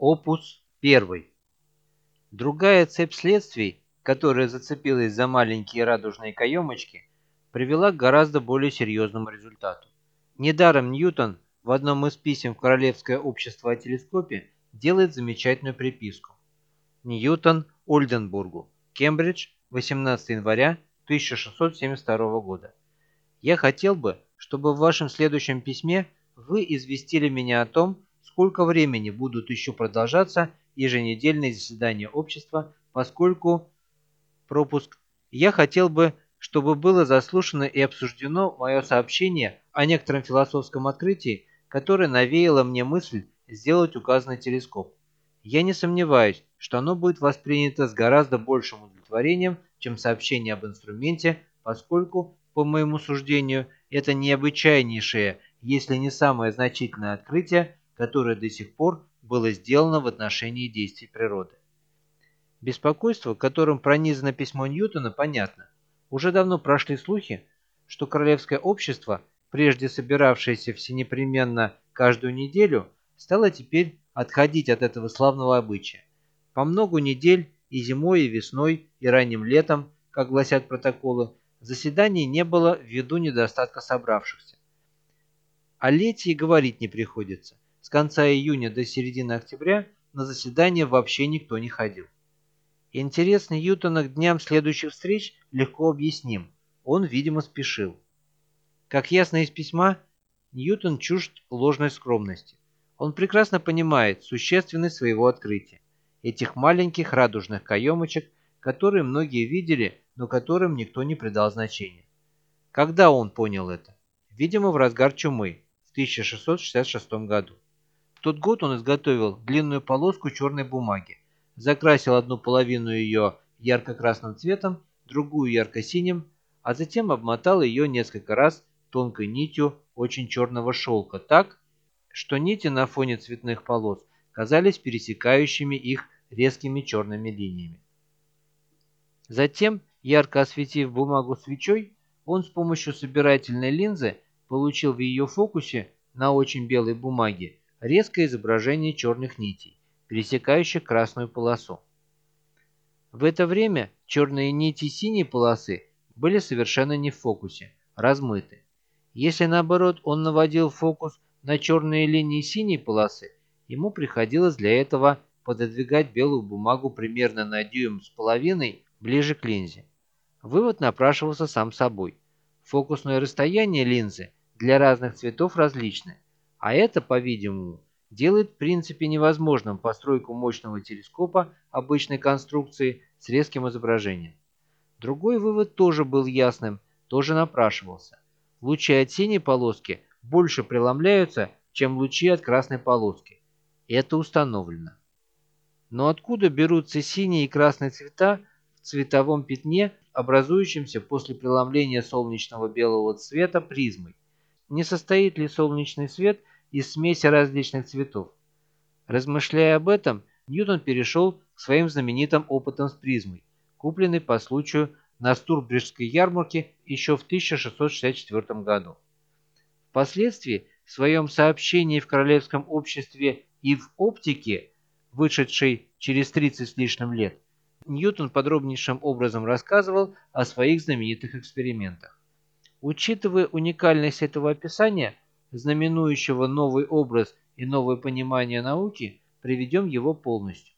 Опус 1. Другая цепь следствий, которая зацепилась за маленькие радужные каемочки, привела к гораздо более серьезному результату. Недаром Ньютон в одном из писем в Королевское общество о телескопе делает замечательную приписку. Ньютон Ольденбургу, Кембридж, 18 января 1672 года. Я хотел бы, чтобы в вашем следующем письме вы известили меня о том, сколько времени будут еще продолжаться еженедельные заседания общества, поскольку пропуск. Я хотел бы, чтобы было заслушано и обсуждено мое сообщение о некотором философском открытии, которое навеяло мне мысль сделать указанный телескоп. Я не сомневаюсь, что оно будет воспринято с гораздо большим удовлетворением, чем сообщение об инструменте, поскольку, по моему суждению, это необычайнейшее, если не самое значительное открытие, которое до сих пор было сделано в отношении действий природы. Беспокойство, которым пронизано письмо Ньютона, понятно. Уже давно прошли слухи, что Королевское общество, прежде собиравшееся всенепременно каждую неделю, стало теперь отходить от этого славного обычая. По многу недель и зимой, и весной, и ранним летом, как гласят протоколы, заседаний не было ввиду недостатка собравшихся. О лете и говорить не приходится. С конца июня до середины октября на заседание вообще никто не ходил. Интерес Ньютона к дням следующих встреч легко объясним. Он, видимо, спешил. Как ясно из письма, Ньютон чужд ложной скромности. Он прекрасно понимает существенность своего открытия. Этих маленьких радужных каемочек, которые многие видели, но которым никто не придал значения. Когда он понял это? Видимо, в разгар чумы в 1666 году. Тот год он изготовил длинную полоску черной бумаги, закрасил одну половину ее ярко-красным цветом, другую ярко-синим, а затем обмотал ее несколько раз тонкой нитью очень черного шелка так, что нити на фоне цветных полос казались пересекающими их резкими черными линиями. Затем, ярко осветив бумагу свечой, он с помощью собирательной линзы получил в ее фокусе на очень белой бумаге резкое изображение черных нитей пересекающих красную полосу. В это время черные нити синей полосы были совершенно не в фокусе, размыты. Если наоборот он наводил фокус на черные линии синей полосы, ему приходилось для этого пододвигать белую бумагу примерно на дюйм с половиной ближе к линзе. Вывод напрашивался сам собой. Фокусное расстояние линзы для разных цветов различны, а это, по-видимому, делает в принципе невозможным постройку мощного телескопа обычной конструкции с резким изображением. Другой вывод тоже был ясным, тоже напрашивался. Лучи от синей полоски больше преломляются, чем лучи от красной полоски. Это установлено. Но откуда берутся синие и красные цвета в цветовом пятне, образующемся после преломления солнечного белого цвета призмой? Не состоит ли солнечный свет из смеси различных цветов. Размышляя об этом, Ньютон перешел к своим знаменитым опытам с призмой, купленной по случаю на Стурбриджской ярмарке еще в 1664 году. Впоследствии в своем сообщении в Королевском обществе и в оптике, вышедшей через 30 с лишним лет, Ньютон подробнейшим образом рассказывал о своих знаменитых экспериментах. Учитывая уникальность этого описания, знаменующего новый образ и новое понимание науки, приведем его полностью.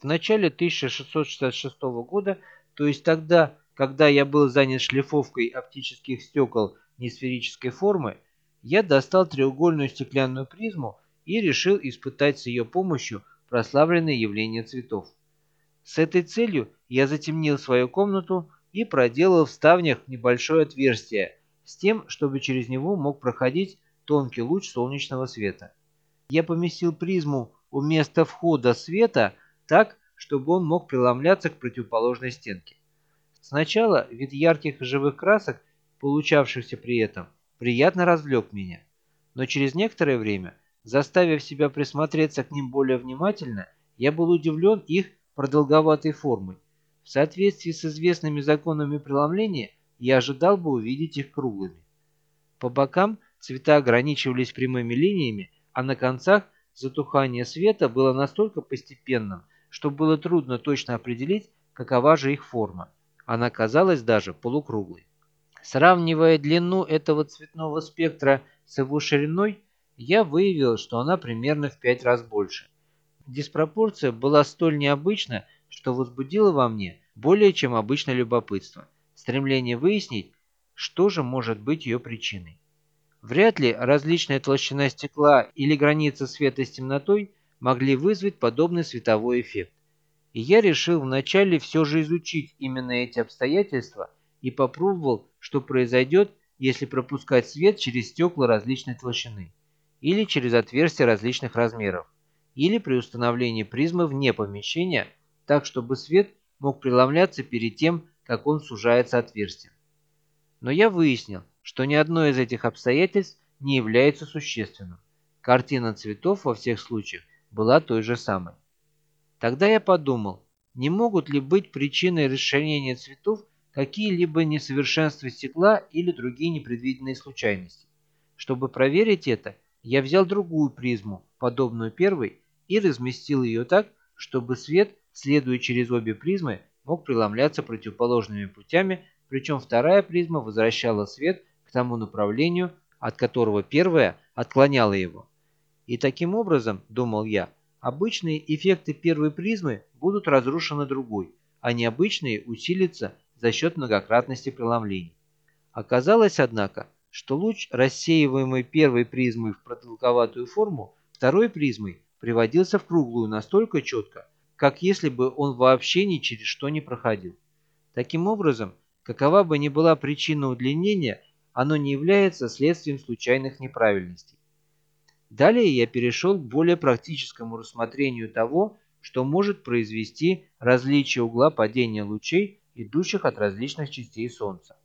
В начале 1666 года, то есть тогда, когда я был занят шлифовкой оптических стекол несферической формы, я достал треугольную стеклянную призму и решил испытать с ее помощью прославленные явления цветов. С этой целью я затемнил свою комнату и проделал в ставнях небольшое отверстие, с тем, чтобы через него мог проходить тонкий луч солнечного света. Я поместил призму у места входа света так, чтобы он мог преломляться к противоположной стенке. Сначала вид ярких живых красок, получавшихся при этом, приятно развлек меня. Но через некоторое время, заставив себя присмотреться к ним более внимательно, я был удивлен их продолговатой формой. В соответствии с известными законами преломления, я ожидал бы увидеть их круглыми. По бокам цвета ограничивались прямыми линиями, а на концах затухания света было настолько постепенным, что было трудно точно определить, какова же их форма. Она казалась даже полукруглой. Сравнивая длину этого цветного спектра с его шириной, я выявил, что она примерно в пять раз больше. Диспропорция была столь необычна, что возбудила во мне более чем обычное любопытство, стремление выяснить, что же может быть ее причиной. Вряд ли различная толщина стекла или граница света с темнотой могли вызвать подобный световой эффект. И я решил вначале все же изучить именно эти обстоятельства и попробовал, что произойдет, если пропускать свет через стекла различной толщины или через отверстия различных размеров, или при установлении призмы вне помещения, так чтобы свет мог преломляться перед тем, как он сужается отверстием. Но я выяснил, что ни одно из этих обстоятельств не является существенным. Картина цветов во всех случаях была той же самой. Тогда я подумал, не могут ли быть причиной расширения цветов какие-либо несовершенства стекла или другие непредвиденные случайности. Чтобы проверить это, я взял другую призму, подобную первой, и разместил ее так, чтобы свет, следуя через обе призмы, мог преломляться противоположными путями, причем вторая призма возвращала свет к тому направлению, от которого первая отклоняла его. И таким образом, думал я, обычные эффекты первой призмы будут разрушены другой, а необычные усилятся за счет многократности преломлений. Оказалось, однако, что луч, рассеиваемый первой призмой в продолговатую форму, второй призмой приводился в круглую настолько четко, как если бы он вообще ни через что не проходил. Таким образом, какова бы ни была причина удлинения, оно не является следствием случайных неправильностей. Далее я перешел к более практическому рассмотрению того, что может произвести различие угла падения лучей, идущих от различных частей Солнца.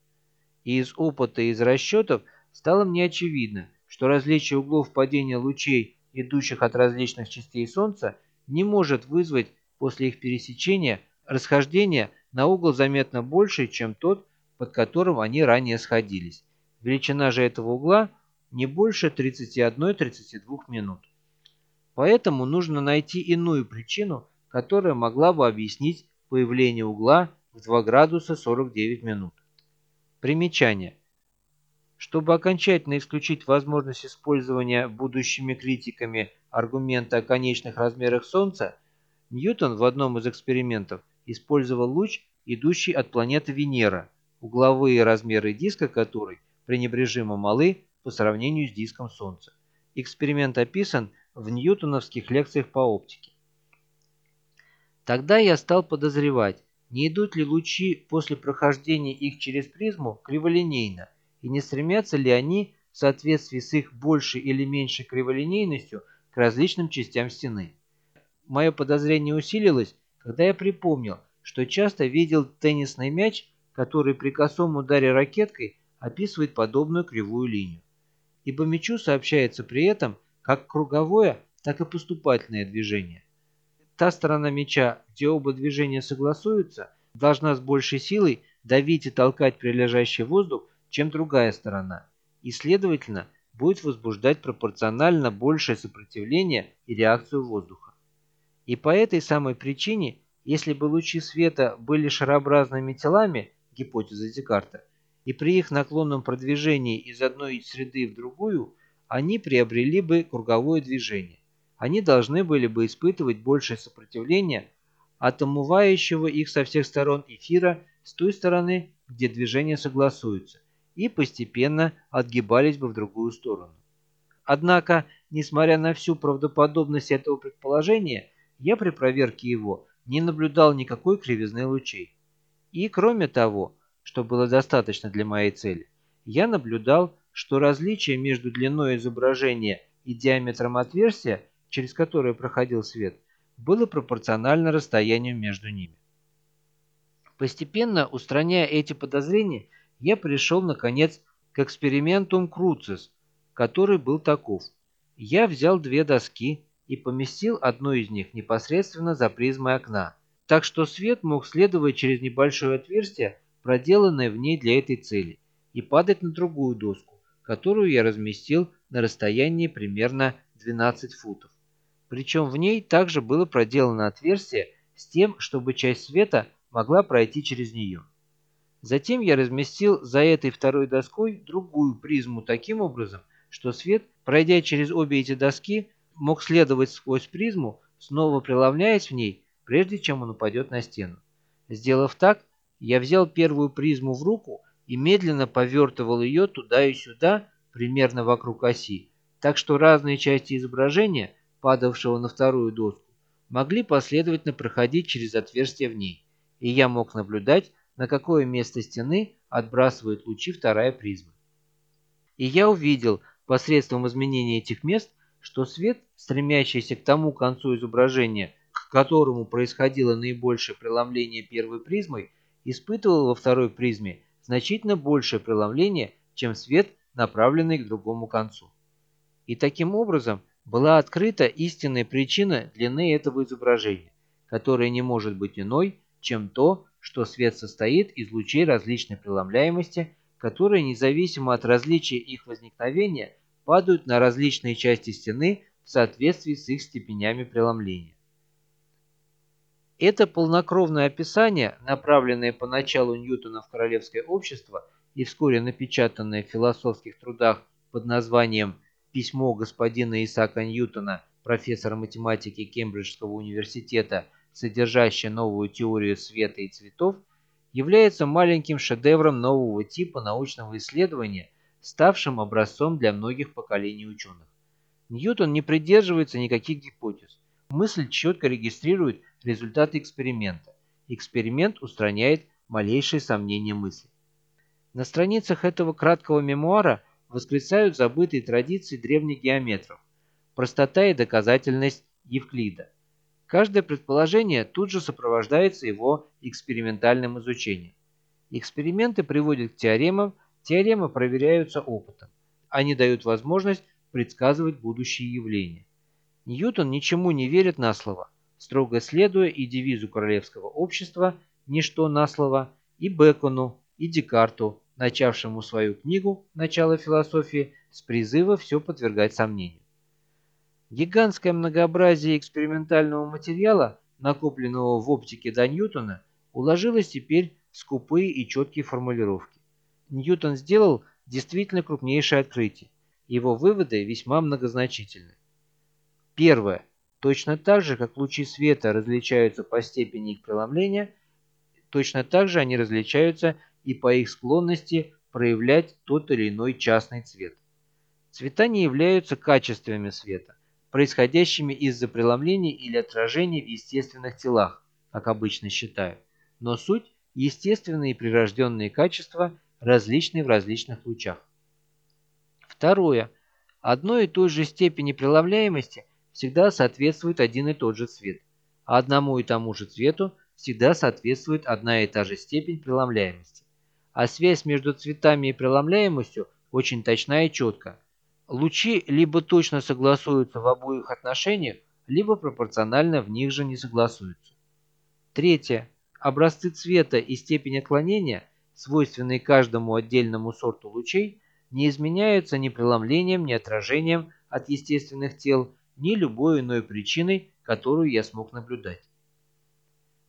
И из опыта и из расчетов стало мне очевидно, что различие углов падения лучей, идущих от различных частей Солнца, не может вызвать после их пересечения расхождение на угол заметно больше, чем тот, под которым они ранее сходились. Величина же этого угла не больше 31-32 минут. Поэтому нужно найти иную причину, которая могла бы объяснить появление угла в 2 градуса 49 минут. Примечание. Чтобы окончательно исключить возможность использования будущими критиками аргумента о конечных размерах Солнца, Ньютон в одном из экспериментов использовал луч, идущий от планеты Венера, угловые размеры диска которой пренебрежимо малы по сравнению с диском Солнца. Эксперимент описан в ньютоновских лекциях по оптике. Тогда я стал подозревать, не идут ли лучи после прохождения их через призму криволинейно, и не стремятся ли они в соответствии с их большей или меньшей криволинейностью к различным частям стены. Мое подозрение усилилось, когда я припомнил, что часто видел теннисный мяч, который при косом ударе ракеткой описывает подобную кривую линию ибо мячу сообщается при этом как круговое, так и поступательное движение. Та сторона мяча, где оба движения согласуются, должна с большей силой давить и толкать прилежащий воздух, чем другая сторона, и, следовательно, будет возбуждать пропорционально большее сопротивление и реакцию воздуха. И по этой самой причине, если бы лучи света были шарообразными телами, гипотеза Декарта, и при их наклонном продвижении из одной среды в другую они приобрели бы круговое движение. Они должны были бы испытывать большее сопротивление от омывающего их со всех сторон эфира с той стороны, где движения согласуются, и постепенно отгибались бы в другую сторону. Однако, несмотря на всю правдоподобность этого предположения, я при проверке его не наблюдал никакой кривизны лучей. И, кроме того, что было достаточно для моей цели, я наблюдал, что различие между длиной изображения и диаметром отверстия, через которое проходил свет, было пропорционально расстоянию между ними. Постепенно, устраняя эти подозрения, я пришел, наконец, к экспериментум Круцис, который был таков. Я взял две доски и поместил одну из них непосредственно за призмой окна, так что свет мог следовать через небольшое отверстие проделанное в ней для этой цели, и падать на другую доску, которую я разместил на расстоянии примерно 12 футов. Причем в ней также было проделано отверстие с тем, чтобы часть света могла пройти через нее. Затем я разместил за этой второй доской другую призму таким образом, что свет, пройдя через обе эти доски, мог следовать сквозь призму, снова преломляясь в ней, прежде чем он упадет на стену. Сделав так, я взял первую призму в руку и медленно повертывал ее туда и сюда, примерно вокруг оси, так что разные части изображения, падавшего на вторую доску, могли последовательно проходить через отверстие в ней, и я мог наблюдать, на какое место стены отбрасывает лучи вторая призма. И я увидел, посредством изменения этих мест, что свет, стремящийся к тому концу изображения, к которому происходило наибольшее преломление первой призмой, испытывал во второй призме значительно большее преломление, чем свет, направленный к другому концу. И таким образом была открыта истинная причина длины этого изображения, которая не может быть иной, чем то, что свет состоит из лучей различной преломляемости, которые, независимо от различия их возникновения, падают на различные части стены в соответствии с их степенями преломления. Это полнокровное описание, направленное поначалу Ньютона в Королевское общество и вскоре напечатанное в философских трудах под названием «Письмо господина Исаака Ньютона, профессора математики Кембриджского университета, содержащее новую теорию света и цветов», является маленьким шедевром нового типа научного исследования, ставшим образцом для многих поколений ученых. Ньютон не придерживается никаких гипотез. Мысль четко регистрирует результаты эксперимента. Эксперимент устраняет малейшие сомнения мысли. На страницах этого краткого мемуара воскресают забытые традиции древних геометров, простота и доказательность Евклида. Каждое предположение тут же сопровождается его экспериментальным изучением. Эксперименты приводят к теоремам, теоремы проверяются опытом. Они дают возможность предсказывать будущие явления. Ньютон ничему не верит на слово – строго следуя и девизу королевского общества «Ничто на слово», и Бекону, и Декарту, начавшему свою книгу «Начало философии» с призыва все подвергать сомнению. Гигантское многообразие экспериментального материала, накопленного в оптике до Ньютона, уложилось теперь в скупые и четкие формулировки. Ньютон сделал действительно крупнейшее открытие. Его выводы весьма многозначительны. Первое. Точно так же, как лучи света различаются по степени их преломления, точно так же они различаются и по их склонности проявлять тот или иной частный цвет. Цвета не являются качествами света, происходящими из-за преломления или отражения в естественных телах, как обычно считают, но суть – естественные прирожденные качества, различные в различных лучах. Второе. Одной и той же степени преломляемости – всегда соответствует один и тот же цвет, а одному и тому же цвету всегда соответствует одна и та же степень преломляемости. А связь между цветами и преломляемостью очень точна и четка. Лучи либо точно согласуются в обоих отношениях, либо пропорционально в них же не согласуются. Третье. Образцы цвета и степень отклонения, свойственные каждому отдельному сорту лучей, не изменяются ни преломлением, ни отражением от естественных тел, ни любой иной причиной, которую я смог наблюдать.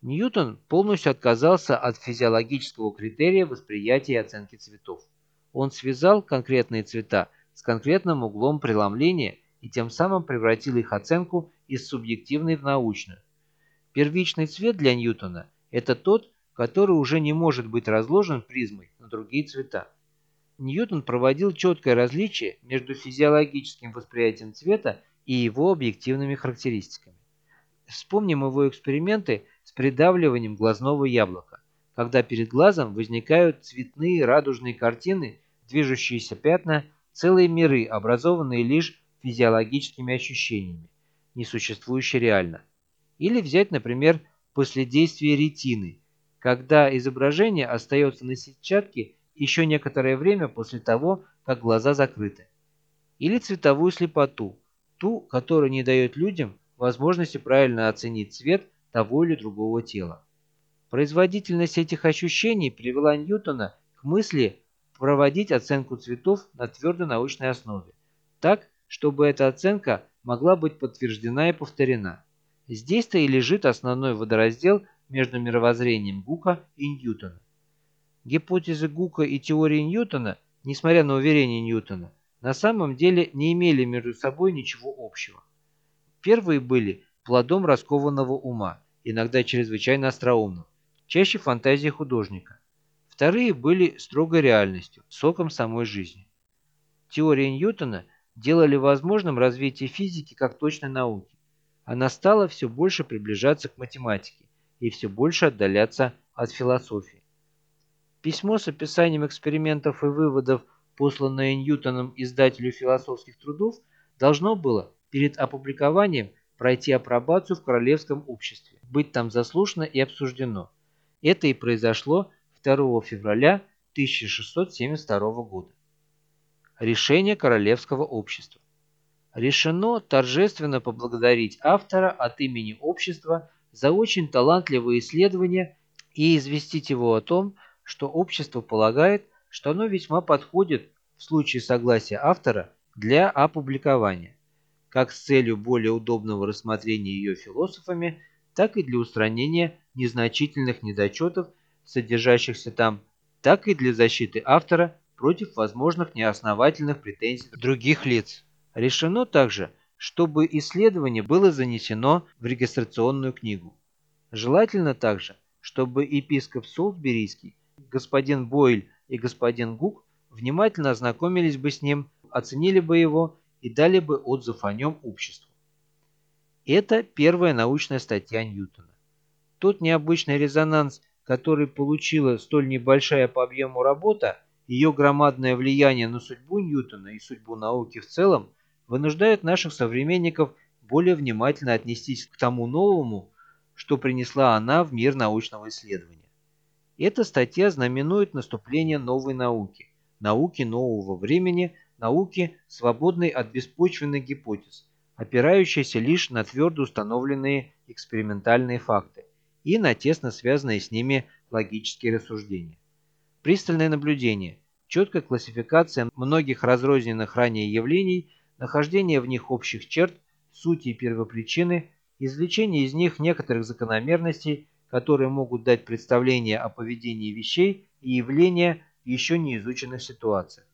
Ньютон полностью отказался от физиологического критерия восприятия и оценки цветов. Он связал конкретные цвета с конкретным углом преломления и тем самым превратил их оценку из субъективной в научную. Первичный цвет для Ньютона – это тот, который уже не может быть разложен призмой на другие цвета. Ньютон проводил четкое различие между физиологическим восприятием цвета и его объективными характеристиками. Вспомним его эксперименты с придавливанием глазного яблока, когда перед глазом возникают цветные радужные картины, движущиеся пятна, целые миры, образованные лишь физиологическими ощущениями, не существующие реально. Или взять, например, последействие ретины, когда изображение остается на сетчатке еще некоторое время после того, как глаза закрыты. Или цветовую слепоту, ту, которая не дает людям возможности правильно оценить цвет того или другого тела. Производительность этих ощущений привела Ньютона к мысли проводить оценку цветов на твердой научной основе, так, чтобы эта оценка могла быть подтверждена и повторена. Здесь-то и лежит основной водораздел между мировоззрением Гука и Ньютона. Гипотезы Гука и теории Ньютона, несмотря на уверения Ньютона, на самом деле не имели между собой ничего общего. Первые были плодом раскованного ума, иногда чрезвычайно остроумным, чаще фантазии художника. Вторые были строгой реальностью, соком самой жизни. Теория Ньютона делали возможным развитие физики как точной науки. Она стала все больше приближаться к математике и все больше отдаляться от философии. Письмо с описанием экспериментов и выводов, посланное Ньютоном издателю философских трудов, должно было перед опубликованием пройти апробацию в Королевском обществе, быть там заслушано и обсуждено. Это и произошло 2 февраля 1672 года. Решение Королевского общества. Решено торжественно поблагодарить автора от имени общества за очень талантливые исследования и известить его о том, что общество полагает, что оно весьма подходит в случае согласия автора для опубликования, как с целью более удобного рассмотрения ее философами, так и для устранения незначительных недочетов, содержащихся там, так и для защиты автора против возможных неосновательных претензий других лиц. Решено также, чтобы исследование было занесено в регистрационную книгу. Желательно также, чтобы епископ Солсберийский, господин Бойль и господин Гук внимательно ознакомились бы с ним, оценили бы его и дали бы отзыв о нем обществу. Это первая научная статья Ньютона. Тот необычный резонанс, который получила столь небольшая по объему работа, ее громадное влияние на судьбу Ньютона и судьбу науки в целом, вынуждают наших современников более внимательно отнестись к тому новому, что принесла она в мир научного исследования. Эта статья знаменует наступление новой науки, науки нового времени, науки, свободной от беспочвенных гипотез, опирающейся лишь на твердо установленные экспериментальные факты и на тесно связанные с ними логические рассуждения. Пристальное наблюдение, четкая классификация многих разрозненных ранее явлений нахождение в них общих черт, сути и первопричины, извлечение из них некоторых закономерностей, которые могут дать представление о поведении вещей и явления в еще не изученных ситуациях.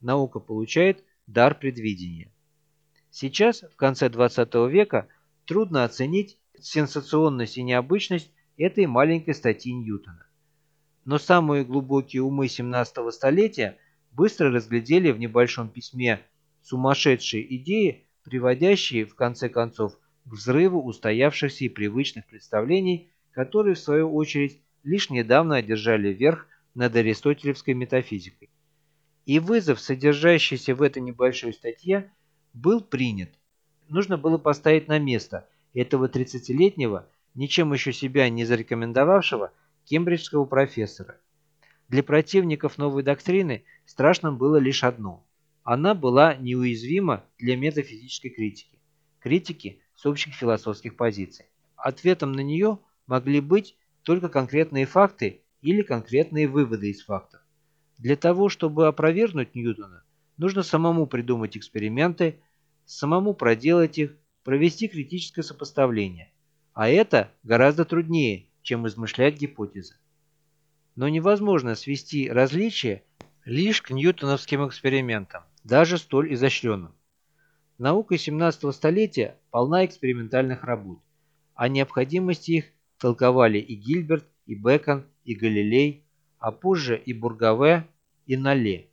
Наука получает дар предвидения. Сейчас, в конце 20 века, трудно оценить сенсационность и необычность этой маленькой статьи Ньютона. Но самые глубокие умы 17 столетия быстро разглядели в небольшом письме сумасшедшие идеи, приводящие, в конце концов, к взрыву устоявшихся и привычных представлений, которые, в свою очередь, лишь недавно одержали верх над аристотелевской метафизикой. И вызов, содержащийся в этой небольшой статье, был принят. Нужно было поставить на место этого 30-летнего, ничем еще себя не зарекомендовавшего, кембриджского профессора. Для противников новой доктрины страшным было лишь одно она была неуязвима для метафизической критики, критики с общих философских позиций. Ответом на нее могли быть только конкретные факты или конкретные выводы из фактов. Для того, чтобы опровергнуть Ньютона, нужно самому придумать эксперименты, самому проделать их, провести критическое сопоставление. А это гораздо труднее, чем измышлять гипотезы. Но невозможно свести различия лишь к ньютоновским экспериментам даже столь изощренным. Наука 17 столетия полна экспериментальных работ. О необходимости их толковали и Гильберт, и Бекон, и Галилей, а позже и Бургаве, и Нале.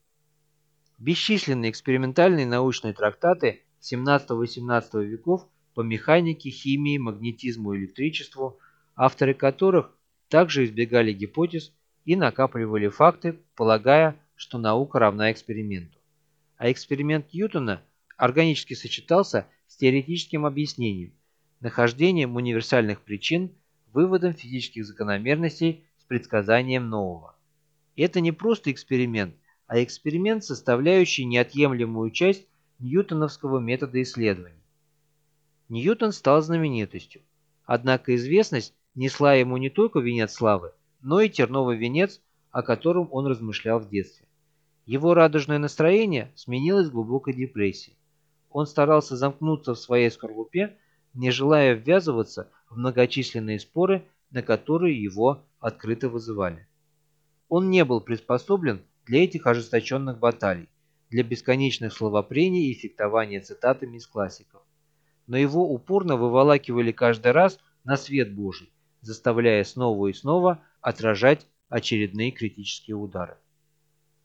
Бесчисленные экспериментальные научные трактаты 17-18 веков по механике, химии, магнетизму и электричеству, авторы которых также избегали гипотез и накапливали факты, полагая, что наука равна эксперименту а эксперимент Ньютона органически сочетался с теоретическим объяснением, нахождением универсальных причин, выводом физических закономерностей с предсказанием нового. это не просто эксперимент, а эксперимент, составляющий неотъемлемую часть ньютоновского метода исследований. Ньютон стал знаменитостью, однако известность несла ему не только венец славы, но и терновый венец, о котором он размышлял в детстве. Его радужное настроение сменилось глубокой депрессией. Он старался замкнуться в своей скорлупе, не желая ввязываться в многочисленные споры, на которые его открыто вызывали. Он не был приспособлен для этих ожесточенных баталий, для бесконечных словопрений и фехтования цитатами из классиков. Но его упорно выволакивали каждый раз на свет Божий, заставляя снова и снова отражать очередные критические удары.